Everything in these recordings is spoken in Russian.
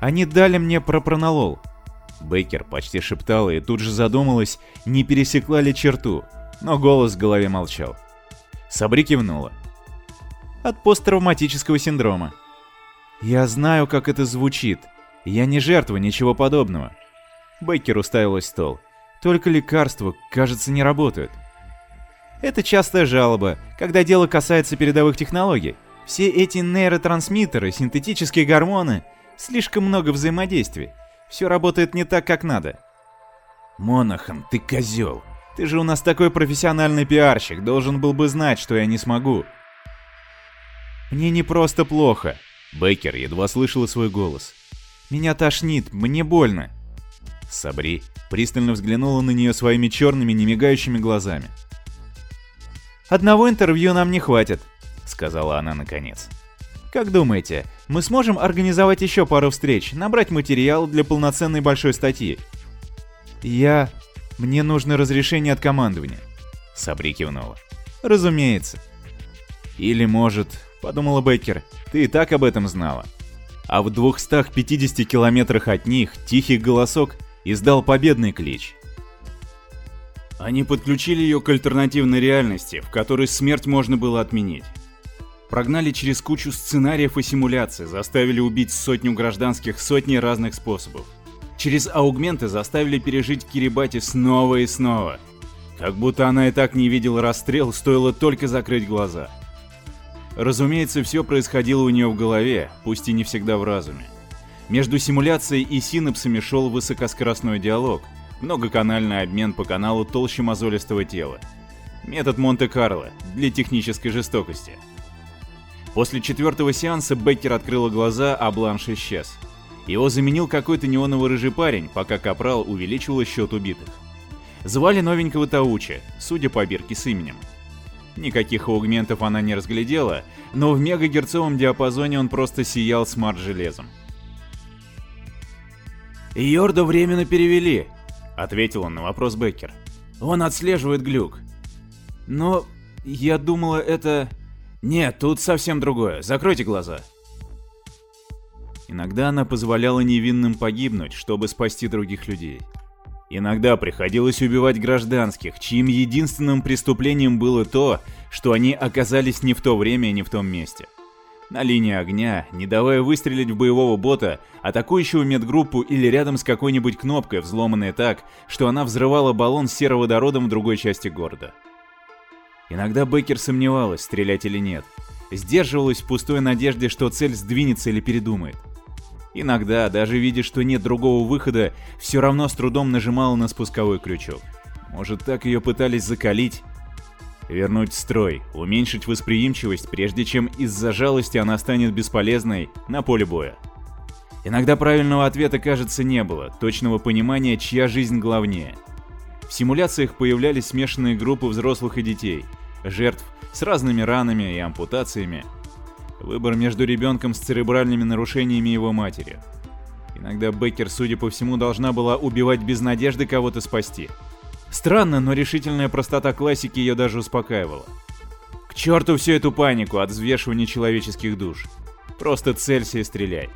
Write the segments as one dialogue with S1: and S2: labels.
S1: Они дали мне пропронолол. Бейкер почти шептала и тут же задумалась, не пересекла ли черту, но голос в голове молчал. Сабри кивнула. От посттравматического синдрома. Я знаю, как это звучит. Я не жертва ничего подобного. Бейкер уставилась в стол. Только лекарства, кажется, не работают. Это частая жалоба, когда дело касается передовых технологий. Все эти нейротрансмиттеры, синтетические гормоны, слишком много взаимодействий. Все работает не так, как надо. Монахан, ты козел. Ты же у нас такой профессиональный пиарщик, должен был бы знать, что я не смогу. Мне не просто плохо. Бейкер едва слышала свой голос. Меня тошнит, мне больно. Сабри пристально взглянула на нее своими черными, немигающими глазами. «Одного интервью нам не хватит», — сказала она наконец. «Как думаете, мы сможем организовать еще пару встреч, набрать материал для полноценной большой статьи?» «Я... Мне нужно разрешение от командования», — Сабри кивнула. «Разумеется». «Или, может, — подумала Беккер, — ты и так об этом знала». А в 250 километрах от них тихий голосок издал победный клич.
S2: Они подключили ее к альтернативной реальности, в которой смерть можно было отменить. Прогнали через кучу сценариев и симуляций, заставили убить сотню гражданских сотни разных способов. Через аугменты заставили пережить Кирибати снова и снова. Как будто она и так не видела расстрел, стоило только закрыть глаза. Разумеется, все происходило у нее в голове, пусть и не всегда в разуме. Между симуляцией и синапсами шел высокоскоростной диалог, многоканальный обмен по каналу толще мозолистого тела. Метод Монте-Карло для технической жестокости. После четвертого сеанса Беккер открыла глаза, а Бланш исчез. Его заменил какой-то неоново-рыжий парень, пока Капрал увеличивал счет убитых. Звали новенького Тауча, судя по бирке с именем. Никаких аугментов она не разглядела, но в мегагерцовом диапазоне он просто сиял смарт-железом. «Йорда временно перевели», — ответил он на вопрос Беккер. «Он отслеживает глюк». «Но я думала, это...» «Нет, тут совсем другое. Закройте глаза». Иногда она позволяла невинным погибнуть, чтобы спасти других людей. Иногда приходилось убивать гражданских, чьим единственным преступлением было то, что они оказались не в то время и не в том месте на линии огня, не давая выстрелить в боевого бота, атакующего медгруппу или рядом с какой-нибудь кнопкой, взломанной так, что она взрывала баллон с сероводородом в другой части города. Иногда Беккер сомневалась, стрелять или нет. Сдерживалась в пустой надежде, что цель сдвинется или передумает. Иногда, даже видя, что нет другого выхода, все равно с трудом нажимала на спусковой крючок. Может, так ее пытались закалить, вернуть строй, уменьшить восприимчивость, прежде чем из-за жалости она станет бесполезной на поле боя. Иногда правильного ответа, кажется, не было, точного понимания, чья жизнь главнее. В симуляциях появлялись смешанные группы взрослых и детей, жертв с разными ранами и ампутациями. Выбор между ребенком с церебральными нарушениями его матери. Иногда Беккер, судя по всему, должна была убивать без надежды кого-то спасти – Странно, но решительная простота классики ее даже успокаивала. К черту всю эту панику от взвешивания человеческих душ. Просто целься и стреляй.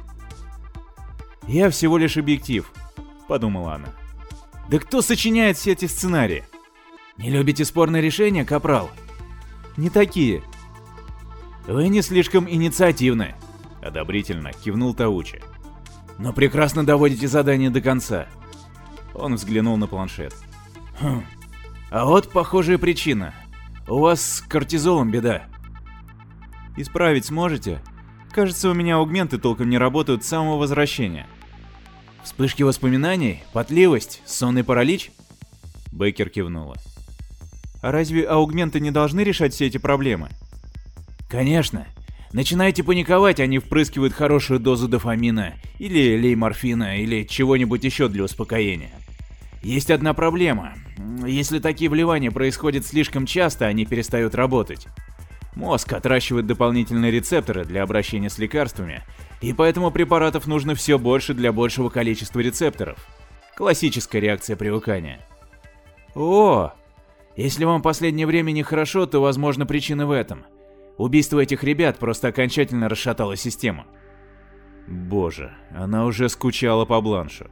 S2: «Я всего лишь объектив», — подумала она. «Да кто сочиняет все эти сценарии?» «Не любите спорные решения, Капрал?» «Не такие». «Вы не слишком инициативны», — одобрительно кивнул Таучи. «Но прекрасно доводите задание до конца». Он взглянул на планшет. Хм. А вот похожая причина. У вас с кортизолом беда. Исправить сможете? Кажется, у меня аугменты толком не работают с самого возвращения. Вспышки воспоминаний? Потливость? Сонный паралич? Бейкер кивнула. А разве аугменты не должны решать все эти проблемы? Конечно. Начинаете паниковать, они впрыскивают хорошую дозу дофамина, или лейморфина, или чего-нибудь еще для успокоения. Есть одна проблема. Если такие вливания происходят слишком часто, они перестают работать. Мозг отращивает дополнительные рецепторы для обращения с лекарствами, и поэтому препаратов нужно все больше для большего количества рецепторов. Классическая реакция привыкания. О, если вам последнее время нехорошо, то возможно причина в этом. Убийство этих ребят просто окончательно расшатало систему.
S1: Боже, она уже скучала по бланшу.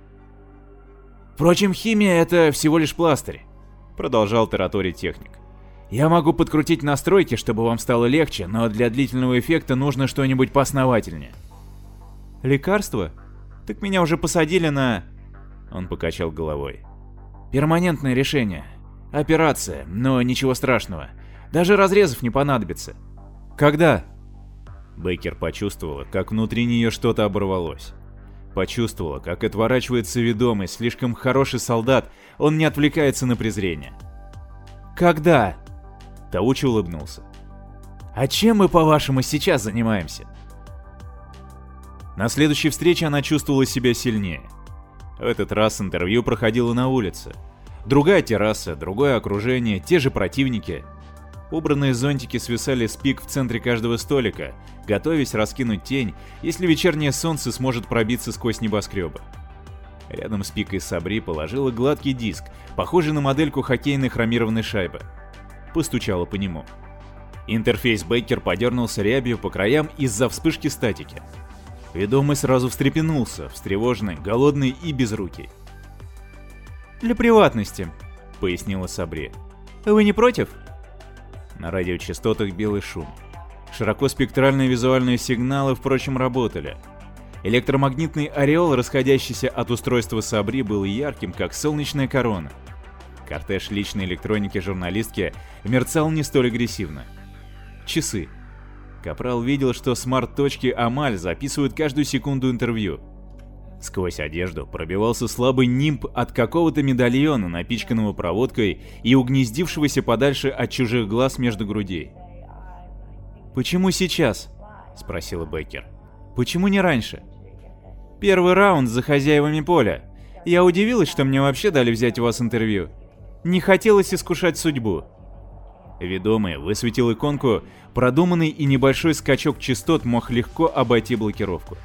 S2: Впрочем, химия — это всего лишь пластырь, продолжал тараторить техник. Я могу подкрутить настройки, чтобы вам стало легче, но для длительного эффекта нужно что-нибудь поосновательнее.
S1: Лекарство? Так меня уже посадили на... Он покачал головой.
S2: Перманентное решение. Операция, но ничего страшного. Даже разрезов не понадобится.
S1: Когда? Бейкер почувствовала, как внутри нее что-то оборвалось. Почувствовала, как отворачивается ведомый, слишком хороший солдат, он не отвлекается на презрение.
S2: «Когда?»
S1: Таучи улыбнулся.
S2: «А чем мы, по-вашему, сейчас занимаемся?»
S1: На следующей встрече она чувствовала себя сильнее. В этот раз интервью проходило на улице. Другая терраса, другое окружение, те же противники. Убранные зонтики свисали с пик в центре каждого столика, готовясь раскинуть тень, если вечернее солнце сможет пробиться сквозь небоскребы. Рядом с пикой Сабри положила гладкий диск, похожий на модельку хоккейной хромированной шайбы. Постучала по нему. Интерфейс Бейкер подернулся рябью по краям из-за вспышки статики. Ведомый сразу встрепенулся, встревоженный, голодный и безрукий.
S2: «Для приватности», — пояснила Сабри. «Вы не против?»
S1: На радиочастотах белый шум. Широкоспектральные визуальные сигналы, впрочем, работали. Электромагнитный ореол, расходящийся от устройства Сабри, был ярким, как солнечная корона. Кортеж личной электроники журналистки мерцал не столь агрессивно. Часы. Капрал видел, что смарт-точки Амаль записывают каждую секунду интервью. Сквозь одежду пробивался слабый нимб от какого-то медальона, напичканного проводкой и угнездившегося подальше от чужих глаз между грудей.
S2: «Почему сейчас?» — спросила Беккер. «Почему не раньше?» «Первый раунд за хозяевами поля. Я удивилась, что мне вообще дали взять у вас интервью. Не хотелось искушать судьбу».
S1: Ведомый высветил иконку, продуманный и небольшой скачок частот мог легко обойти блокировку.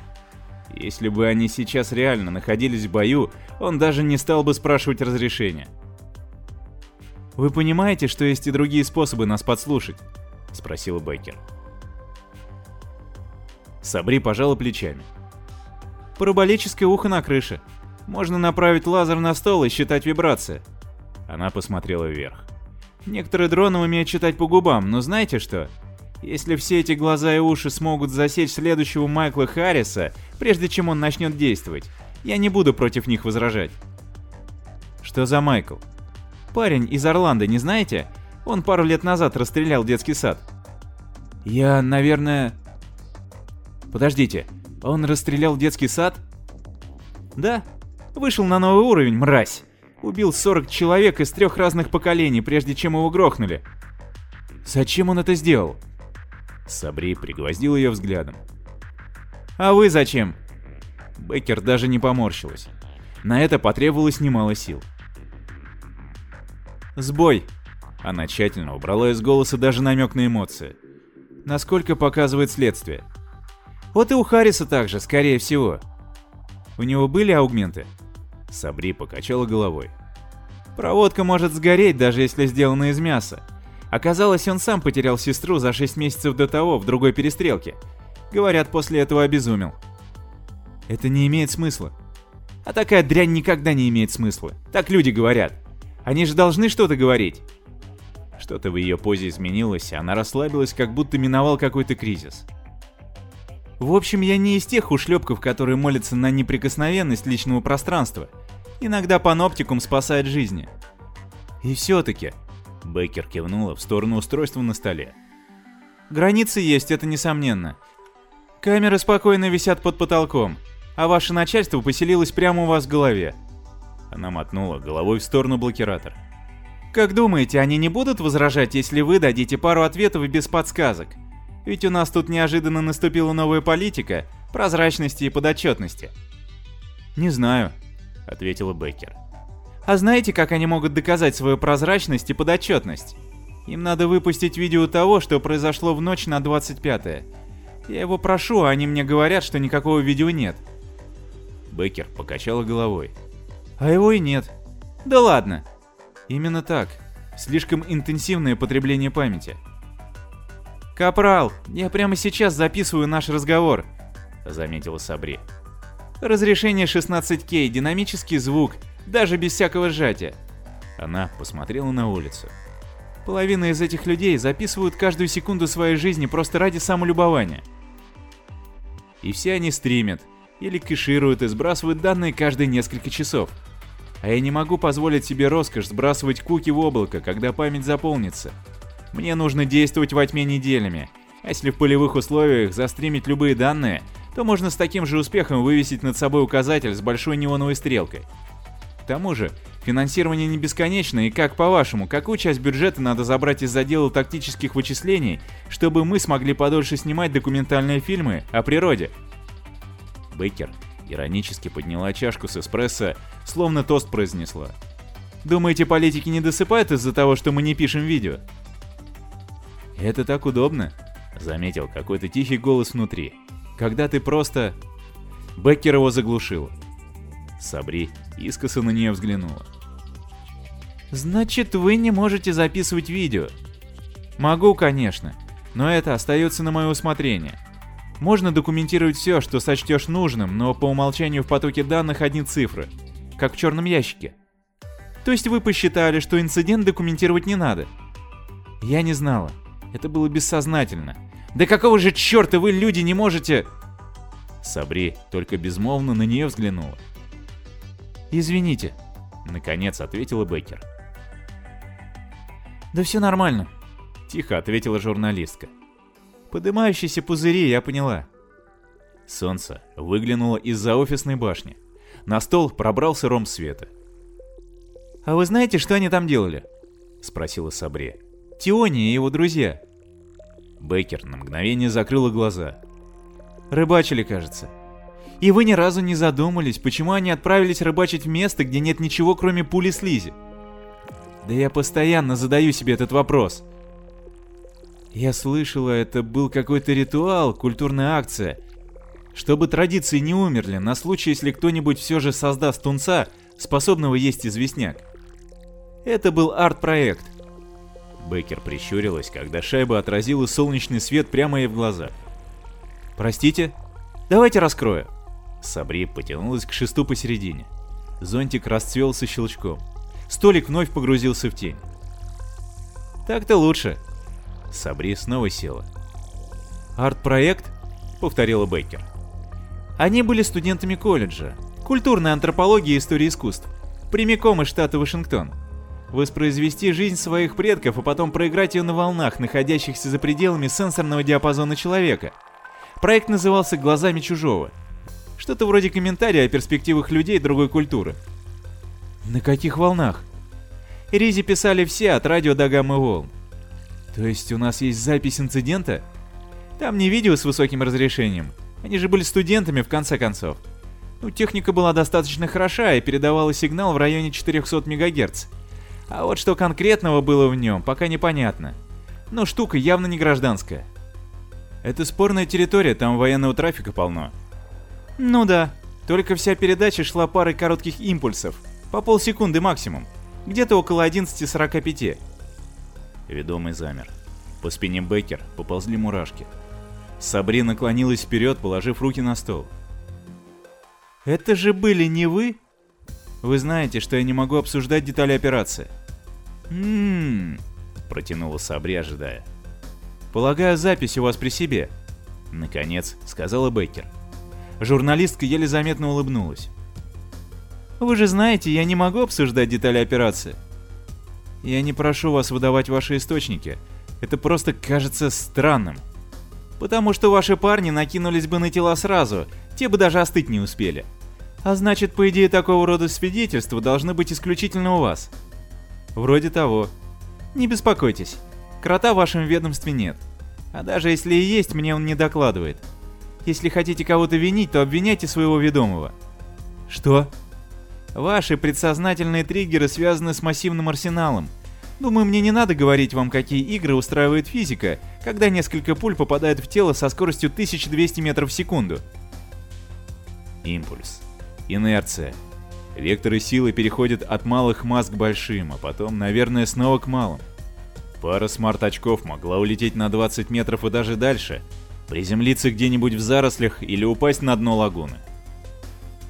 S1: Если бы они сейчас реально находились в бою, он даже не стал бы спрашивать разрешения.
S2: «Вы понимаете, что есть и другие способы нас подслушать?» — спросила Бейкер.
S1: Сабри пожала плечами.
S2: «Параболическое ухо на крыше. Можно направить лазер на стол и считать вибрации».
S1: Она посмотрела вверх.
S2: «Некоторые дроны умеют читать по губам, но знаете что? Если все эти глаза и уши смогут засечь следующего Майкла Харриса, прежде чем он начнет действовать, я не буду против них возражать.
S1: Что за Майкл?
S2: Парень из Орландо, не знаете? Он пару лет назад расстрелял детский сад.
S1: Я, наверное...
S2: Подождите, он расстрелял детский сад? Да. Вышел на новый уровень, мразь. Убил 40 человек из трех разных поколений, прежде чем его грохнули.
S1: Зачем он это сделал? Сабри пригвоздил ее взглядом.
S2: «А вы зачем?»
S1: Беккер даже не поморщилась. На это потребовалось немало сил.
S2: «Сбой!»
S1: Она тщательно убрала из голоса даже намек на эмоции.
S2: «Насколько показывает следствие?» «Вот и у Харриса также, скорее всего». «У него были аугменты?»
S1: Сабри покачала головой.
S2: «Проводка может сгореть, даже если сделана из мяса. Оказалось, он сам потерял сестру за 6 месяцев до того в другой перестрелке. Говорят, после этого обезумел.
S1: Это не имеет смысла.
S2: А такая дрянь никогда не имеет смысла. Так люди говорят. Они же должны что-то говорить.
S1: Что-то в ее позе изменилось, она расслабилась, как будто миновал какой-то кризис.
S2: В общем, я не из тех ушлепков, которые молятся на неприкосновенность личного пространства. Иногда паноптикум спасает жизни.
S1: И все-таки, Бейкер кивнула в сторону устройства на столе.
S2: Границы есть, это несомненно. Камеры спокойно висят под потолком, а ваше начальство поселилось прямо у вас в голове.
S1: Она мотнула головой в сторону блокиратора.
S2: Как думаете, они не будут возражать, если вы дадите пару ответов без подсказок? Ведь у нас тут неожиданно наступила новая политика прозрачности и подотчетности.
S1: Не знаю, ответила Беккер.
S2: А знаете, как они могут доказать свою прозрачность и подотчетность? Им надо выпустить видео того, что произошло в ночь на 25-е. Я его прошу, а они мне говорят, что никакого видео нет.
S1: Беккер покачала головой.
S2: А его и нет. Да ладно.
S1: Именно так. Слишком интенсивное потребление памяти.
S2: Капрал, я прямо сейчас записываю наш разговор.
S1: заметила Сабри. Разрешение 16К, динамический звук, даже без всякого сжатия. Она посмотрела на улицу. Половина из этих людей записывают каждую секунду своей жизни просто ради самолюбования. И все они стримят, или кэшируют и сбрасывают данные каждые несколько часов. А я не могу позволить себе роскошь сбрасывать куки в облако, когда память заполнится. Мне нужно действовать во тьме неделями. А если в полевых условиях застримить любые данные, то можно с таким же успехом вывесить над собой указатель с большой неоновой стрелкой. Тому же, финансирование не бесконечно, и как по-вашему, какую часть бюджета надо забрать из задела тактических вычислений, чтобы мы смогли подольше снимать документальные фильмы о природе? Бейкер иронически подняла чашку с эспрессо, словно тост произнесла. «Думаете, политики не досыпают из-за того, что мы не пишем видео?» «Это так удобно», — заметил какой-то тихий голос внутри. «Когда ты просто...» Беккер его заглушил. Сабри искоса на нее взглянула. «Значит, вы не можете записывать видео?» «Могу, конечно, но это остается на мое усмотрение. Можно документировать все, что сочтешь нужным, но по умолчанию в потоке данных одни цифры, как в черном ящике. То есть вы посчитали, что инцидент документировать не надо? Я не знала. Это было бессознательно. Да какого же черта вы, люди, не можете... Сабри только безмолвно на нее взглянула. «Извините», — наконец ответила Беккер. «Да все нормально», — тихо ответила журналистка. Подымающиеся пузыри, я поняла. Солнце выглянуло из-за офисной башни. На стол пробрался ром света. «А вы знаете, что они там делали?» — спросила Сабре. «Тиони и его друзья». Бейкер на мгновение закрыла глаза. «Рыбачили, кажется. И вы ни разу не задумались, почему они отправились рыбачить в место, где нет ничего, кроме пули слизи?» «Да я постоянно задаю себе этот вопрос», я слышала, это был какой-то ритуал, культурная акция. Чтобы традиции не умерли, на случай, если кто-нибудь все же создаст тунца, способного есть известняк. Это был арт-проект. Беккер прищурилась, когда шайба отразила солнечный свет прямо ей в глаза. «Простите? Давайте раскрою». Сабри потянулась к шесту посередине. Зонтик расцвел со щелчком. Столик вновь погрузился в тень. «Так-то лучше», Сабри снова села. «Арт-проект?» — повторила Бейкер. Они были студентами колледжа. Культурная антропология и история искусств. Прямиком из штата Вашингтон. Воспроизвести жизнь своих предков, а потом проиграть ее на волнах, находящихся за пределами сенсорного диапазона человека. Проект назывался «Глазами чужого». Что-то вроде комментария о перспективах людей другой культуры. На каких волнах? Ризи писали все, от радио до гаммы волн. То есть у нас есть запись инцидента? Там не видео с высоким разрешением. Они же были студентами в конце концов. Ну, техника была достаточно хороша и передавала сигнал в районе 400 МГц. А вот что конкретного было в нем, пока непонятно. Но штука явно не гражданская. Это спорная территория, там военного трафика полно. Ну да, только вся передача шла парой коротких импульсов, по полсекунды максимум, где-то около 11.45. Ведомый замер. По спине Беккер поползли мурашки. Сабри наклонилась вперед, положив руки на стол. «Это же были не вы?» «Вы знаете, что я не могу обсуждать детали операции». «Ммм...» — протянула Сабри, ожидая. «Полагаю, запись у вас при себе?» Наконец, сказала Беккер. Журналистка еле заметно улыбнулась. «Вы же знаете, я не могу обсуждать детали операции. Я не прошу вас выдавать ваши источники. Это просто кажется странным. Потому что ваши парни накинулись бы на тела сразу, те бы даже остыть не успели. А значит, по идее, такого рода свидетельства должны быть исключительно у вас. Вроде того. Не беспокойтесь, крота в вашем ведомстве нет. А даже если и есть, мне он не докладывает. Если хотите кого-то винить, то обвиняйте своего ведомого. Что? Ваши предсознательные триггеры связаны с массивным арсеналом. Думаю, мне не надо говорить вам, какие игры устраивает физика, когда несколько пуль попадают в тело со скоростью 1200 метров в секунду. Импульс. Инерция. Векторы силы переходят от малых масс к большим, а потом, наверное, снова к малым. Пара смарт-очков могла улететь на 20 метров и даже дальше. Приземлиться где-нибудь в зарослях или упасть на дно лагуны.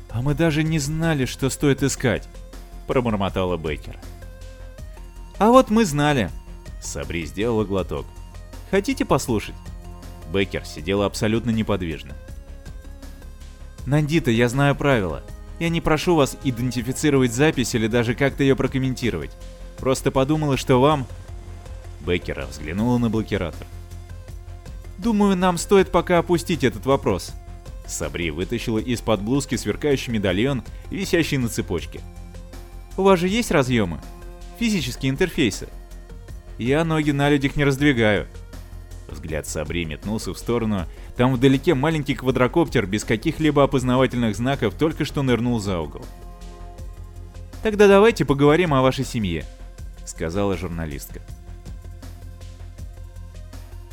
S1: «А мы даже не знали, что стоит искать», — пробормотала Бейкер. «А вот мы знали». Сабри сделала глоток. «Хотите послушать?» Бейкер сидела абсолютно неподвижно. «Нандита, я знаю правила. Я не прошу вас идентифицировать запись или даже как-то ее прокомментировать. Просто подумала, что вам...» Бейкера взглянула на блокиратор. «Думаю, нам стоит пока опустить этот вопрос». Сабри вытащила из-под блузки сверкающий медальон, висящий на цепочке. «У вас же есть разъемы? Физические интерфейсы?» «Я ноги на людях не раздвигаю». Взгляд Сабри метнулся в сторону. Там вдалеке маленький квадрокоптер без каких-либо опознавательных знаков только что нырнул за угол. «Тогда давайте поговорим о вашей семье», — сказала журналистка.